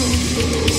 to you.